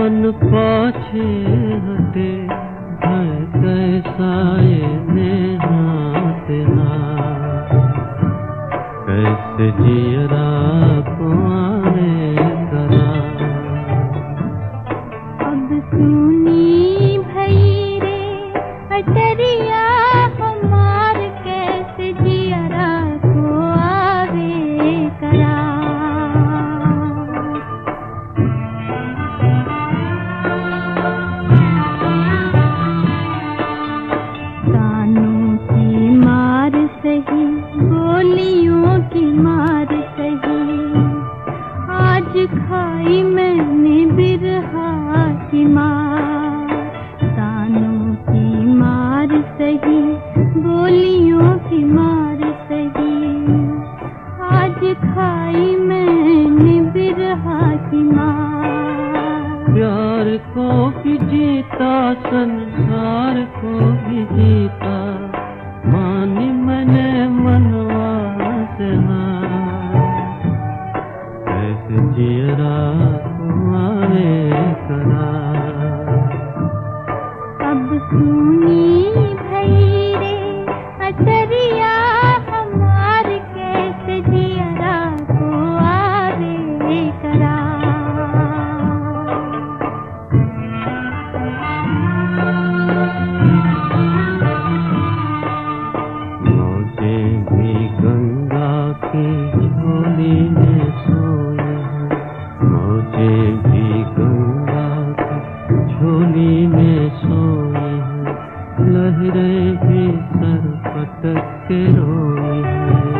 कौन पाछे हटे, भय कैसा ने हाथ कैसे जियरा कुआरे करा। अब सुनी भई रे की माँ दानों की मार सही, गोलियों की मार सही। आज खाई मैंने बिरहा की माँ प्यार को भी जीता, संसार को भी जीता। की झोली में सोए मौजे भी गंगा की झोली में सोए लहरें भी सर पटक के रोए हैं।